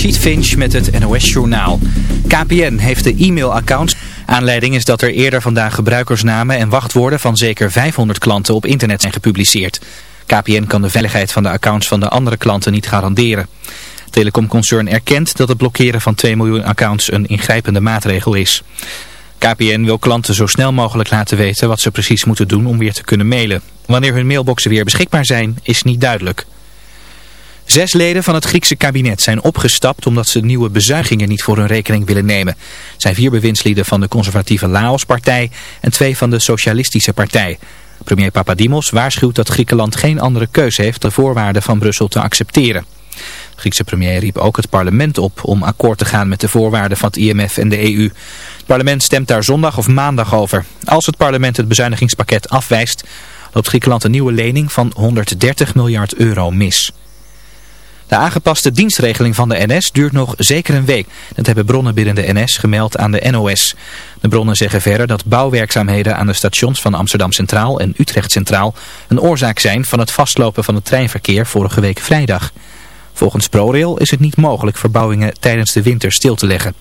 Rachid Finch met het NOS-journaal. KPN heeft de e-mailaccounts. Aanleiding is dat er eerder vandaag gebruikersnamen en wachtwoorden van zeker 500 klanten op internet zijn gepubliceerd. KPN kan de veiligheid van de accounts van de andere klanten niet garanderen. Telecomconcern erkent dat het blokkeren van 2 miljoen accounts een ingrijpende maatregel is. KPN wil klanten zo snel mogelijk laten weten wat ze precies moeten doen om weer te kunnen mailen. Wanneer hun mailboxen weer beschikbaar zijn, is niet duidelijk. Zes leden van het Griekse kabinet zijn opgestapt omdat ze nieuwe bezuigingen niet voor hun rekening willen nemen. Het zijn vier bewindslieden van de conservatieve Laos-partij en twee van de Socialistische Partij. Premier Papadimos waarschuwt dat Griekenland geen andere keuze heeft de voorwaarden van Brussel te accepteren. De Griekse premier riep ook het parlement op om akkoord te gaan met de voorwaarden van het IMF en de EU. Het parlement stemt daar zondag of maandag over. Als het parlement het bezuinigingspakket afwijst, loopt Griekenland een nieuwe lening van 130 miljard euro mis. De aangepaste dienstregeling van de NS duurt nog zeker een week. Dat hebben bronnen binnen de NS gemeld aan de NOS. De bronnen zeggen verder dat bouwwerkzaamheden aan de stations van Amsterdam Centraal en Utrecht Centraal een oorzaak zijn van het vastlopen van het treinverkeer vorige week vrijdag. Volgens ProRail is het niet mogelijk verbouwingen tijdens de winter stil te leggen.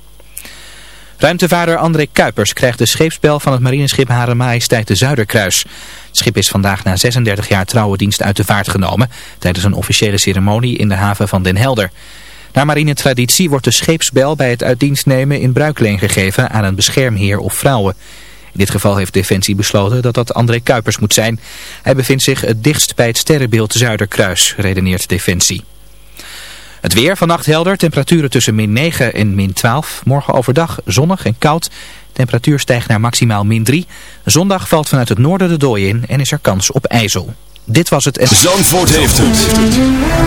Ruimtevaarder André Kuipers krijgt de scheepsbel van het marineschip Hare Majesteit de Zuiderkruis. Het schip is vandaag na 36 jaar trouwe dienst uit de vaart genomen tijdens een officiële ceremonie in de haven van Den Helder. Naar marinetraditie wordt de scheepsbel bij het uitdienst nemen in bruikleen gegeven aan een beschermheer of vrouwen. In dit geval heeft Defensie besloten dat dat André Kuipers moet zijn. Hij bevindt zich het dichtst bij het sterrenbeeld Zuiderkruis, redeneert Defensie. Het weer vannacht helder, temperaturen tussen min 9 en min 12. Morgen overdag zonnig en koud. Temperatuur stijgt naar maximaal min 3. Zondag valt vanuit het noorden de dooi in en is er kans op ijzel. Dit was het... En... Zandvoort heeft het.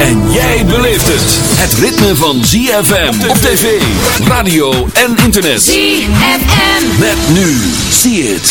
En jij beleeft het. Het ritme van ZFM op tv, radio en internet. ZFM. Met nu. See it.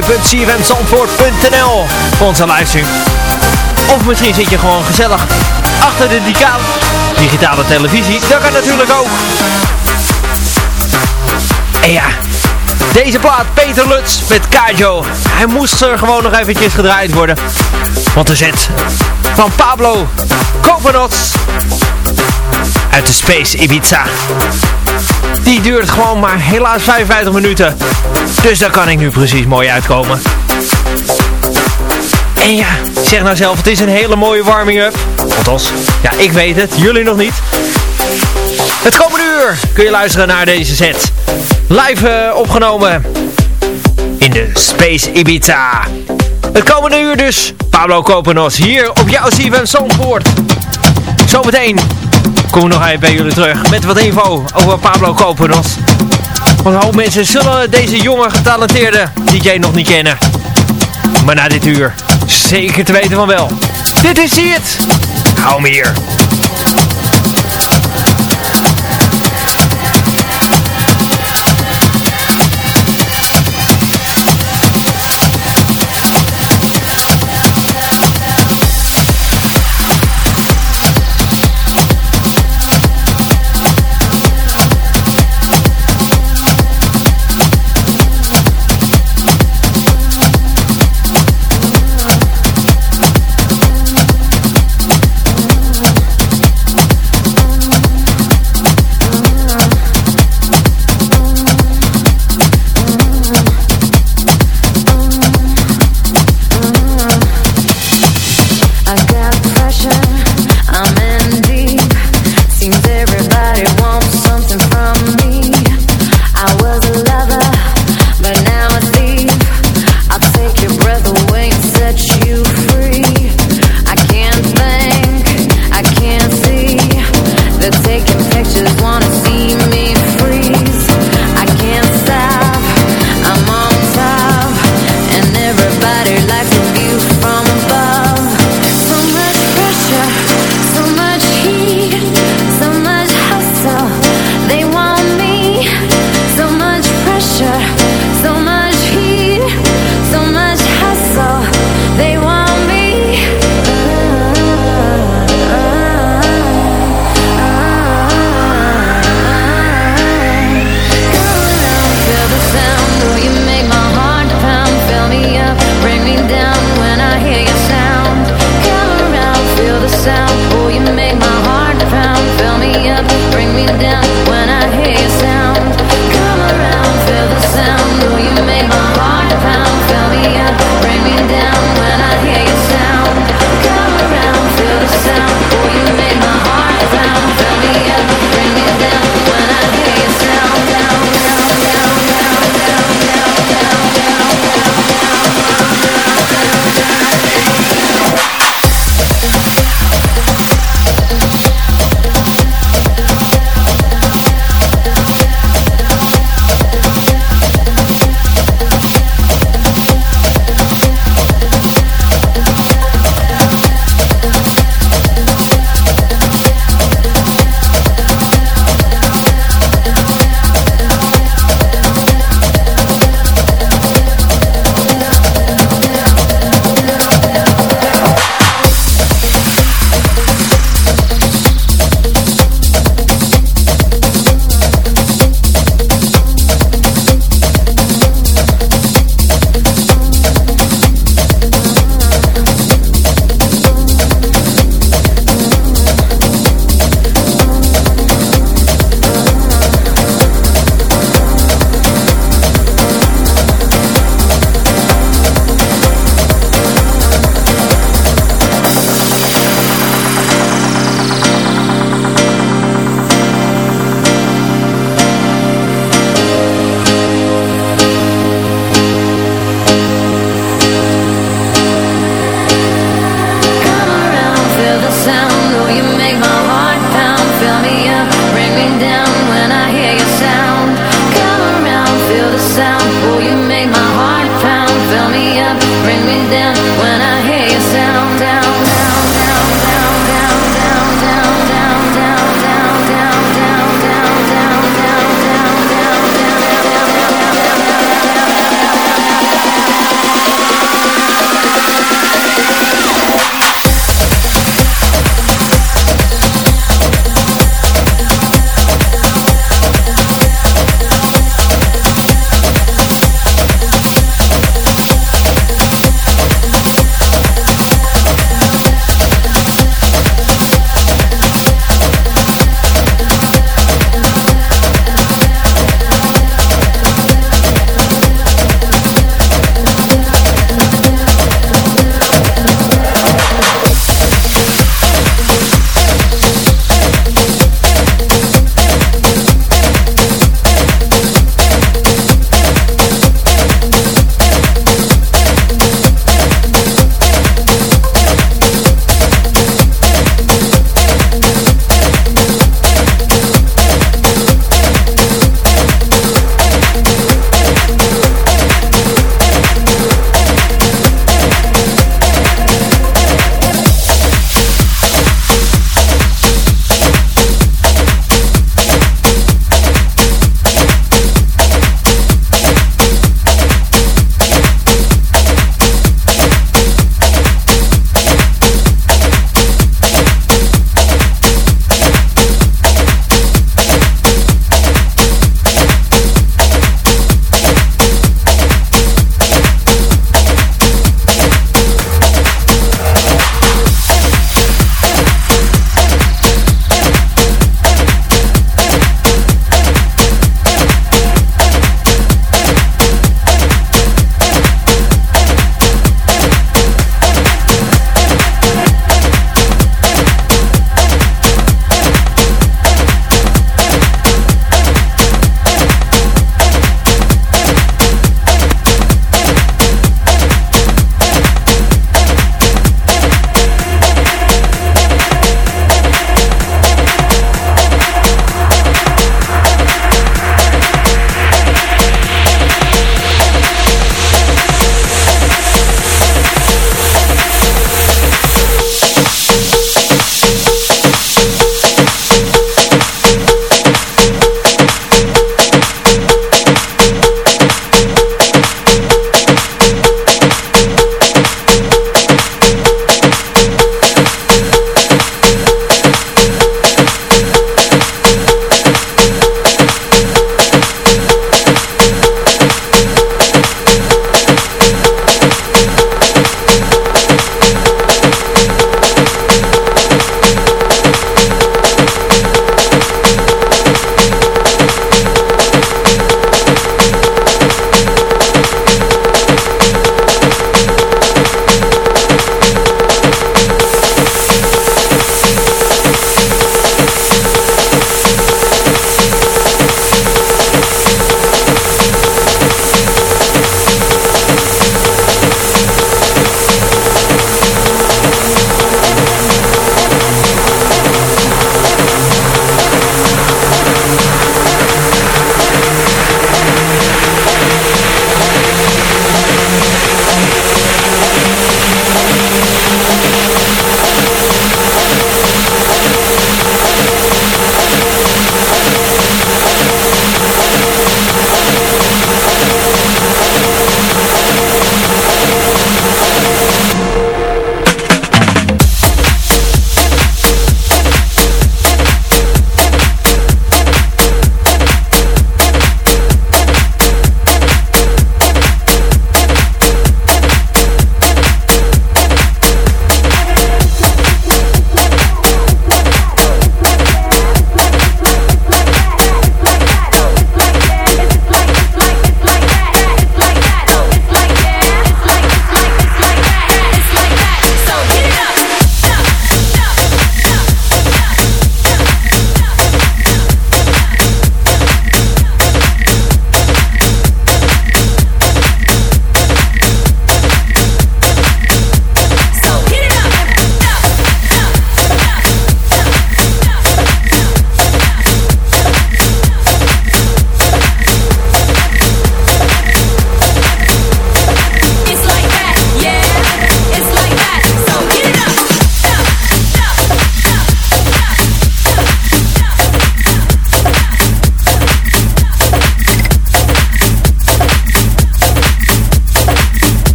www.cfmzandvoort.nl voor onze livestream. Of misschien zit je gewoon gezellig achter de digitale televisie. Dat kan natuurlijk ook. En ja, deze plaat, Peter Lutz met Kajo. Hij moest er gewoon nog eventjes gedraaid worden. Want de zet van Pablo Coconuts uit de Space Ibiza. Die duurt gewoon maar helaas 55 minuten. Dus daar kan ik nu precies mooi uitkomen. En ja, zeg nou zelf, het is een hele mooie warming-up. Althans, ja, ik weet het, jullie nog niet. Het komende uur kun je luisteren naar deze set. Live uh, opgenomen in de Space Ibiza. Het komende uur dus, Pablo Kopenos hier op jouw CFM Zandvoort. Zometeen kom ik nog even bij jullie terug met wat info over Pablo Kopenos. Want hoop mensen zullen deze jonge getalenteerde DJ nog niet kennen. Maar na dit uur zeker te weten van wel. Dit is het. Hou me hier.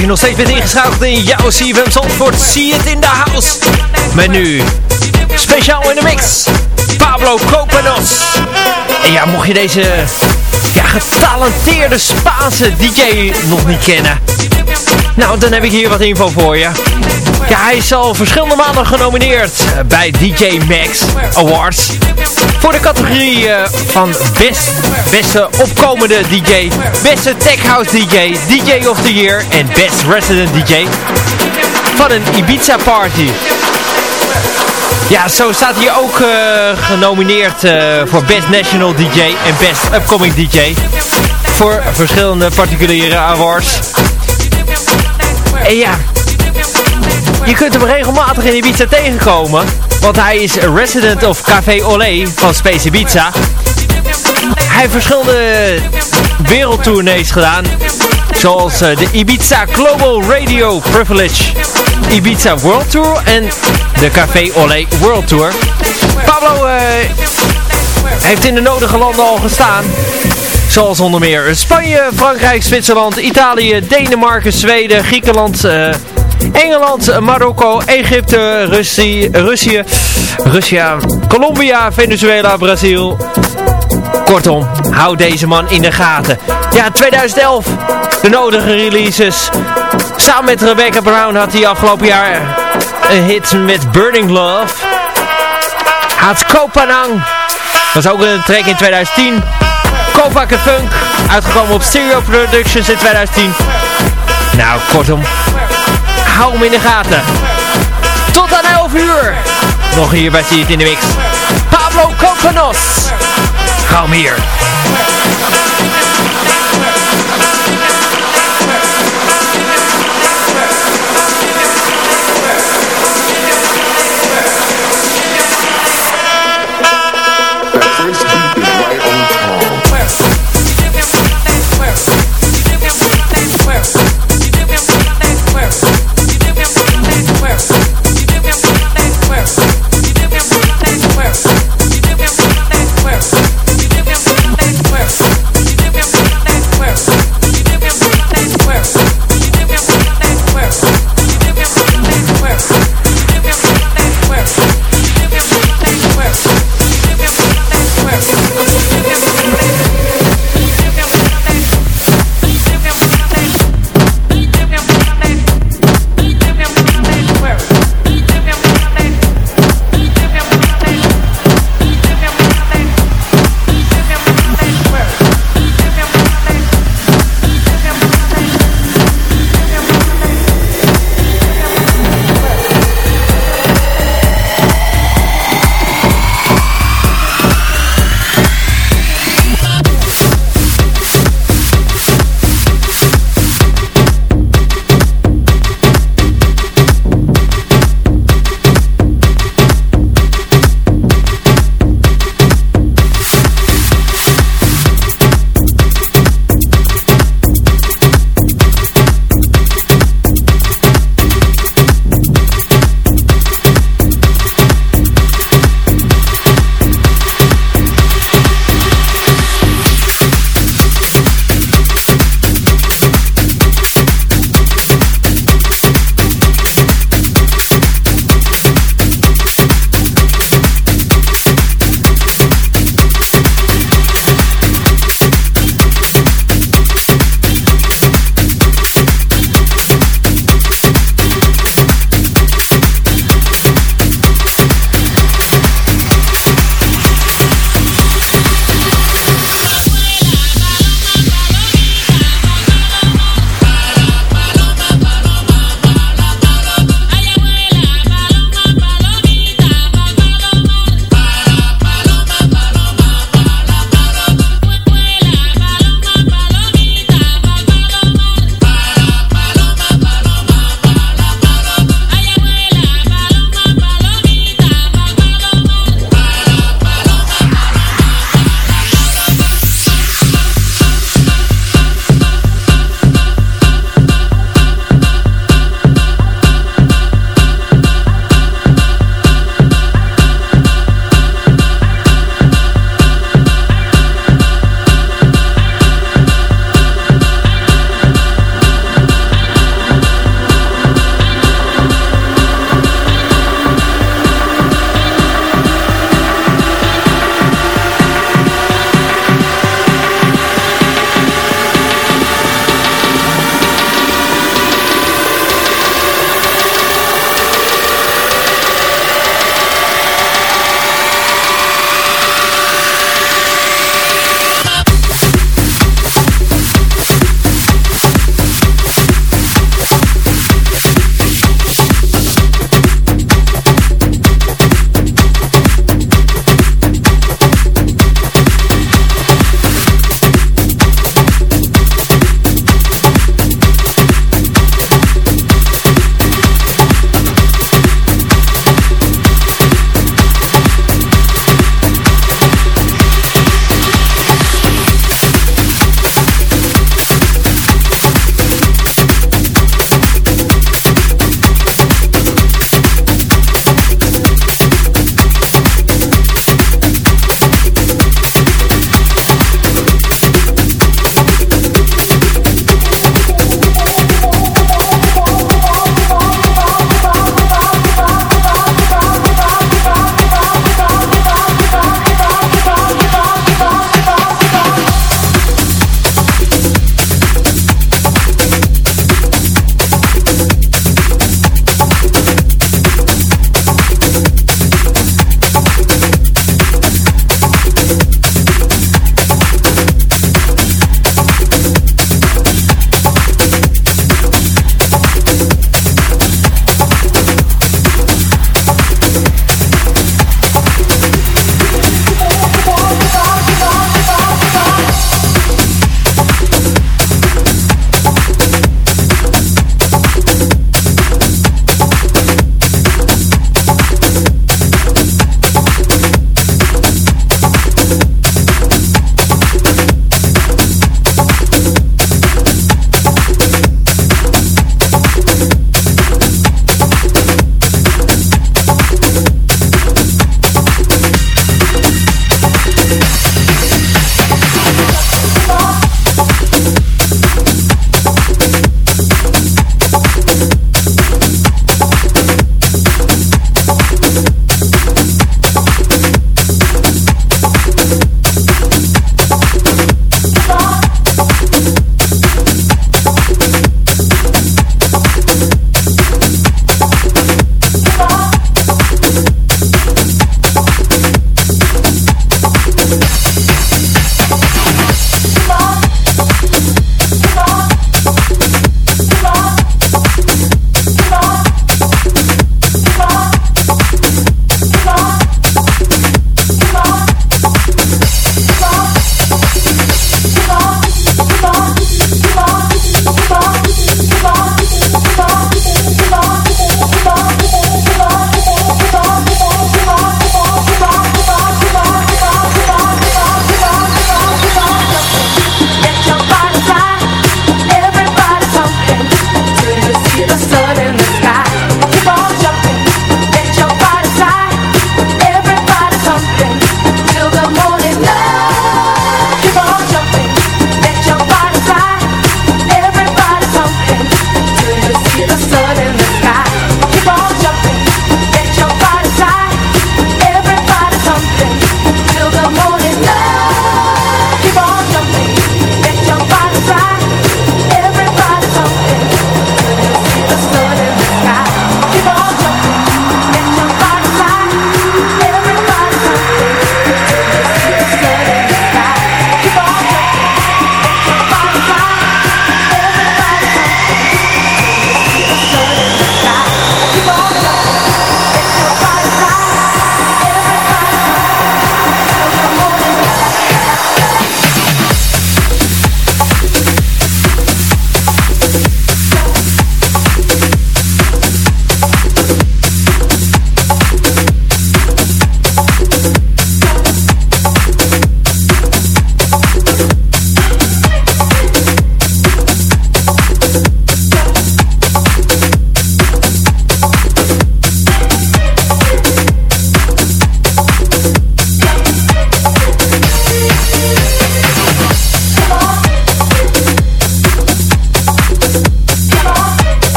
Je nog steeds bent ingeschakeld in jouw CFM Zandvoort. See it in the house. Met nu, speciaal in de mix, Pablo Copanos. En ja, mocht je deze ja, getalenteerde Spaanse DJ nog niet kennen. Nou, dan heb ik hier wat info voor je. Ja, hij is al verschillende maanden genomineerd bij DJ Max Awards. Voor de categorie uh, van best, beste opkomende DJ, beste tech house DJ, DJ of the year en best resident DJ van een Ibiza party. Ja, zo staat hij ook uh, genomineerd uh, voor Best National DJ en Best Upcoming DJ. Voor verschillende particuliere awards. En ja, je kunt hem regelmatig in Ibiza tegenkomen. Want hij is resident of Café Olé van Space Ibiza. Hij heeft verschillende wereldtournees gedaan. Zoals uh, de Ibiza Global Radio Privilege Ibiza World Tour en de Café Olé World Tour. Pablo uh, heeft in de nodige landen al gestaan. Zoals onder meer Spanje, Frankrijk, Zwitserland, Italië, Denemarken, Zweden, Griekenland, uh, Engeland, Marokko, Egypte, Russie, Russië, Russia, Colombia, Venezuela, Brazil. Kortom, hou deze man in de gaten. Ja, 2011, de nodige releases. Samen met Rebecca Brown had hij afgelopen jaar een hit met Burning Love. Had Kopanang, was ook een track in 2010. Kopak Funk, uitgekomen op Stereo Productions in 2010. Nou, kortom, hou hem in de gaten. Tot aan 11 uur. Nog hier bij It in de Mix. Pablo Copanos. Hou hem hier.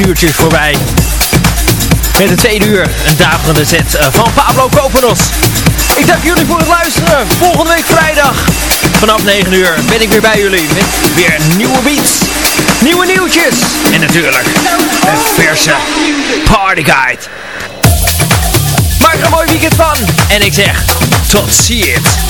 Heetuurtjes voorbij. Met de tweede uur een daverende set eh, van Pablo Kopenos. Ik dank jullie voor het luisteren. Volgende week vrijdag vanaf 9 uur ben ik weer bij jullie met weer nieuwe beats, nieuwe nieuwtjes en natuurlijk een verse partyguide. Maak er een mooi weekend van en ik zeg tot ziens.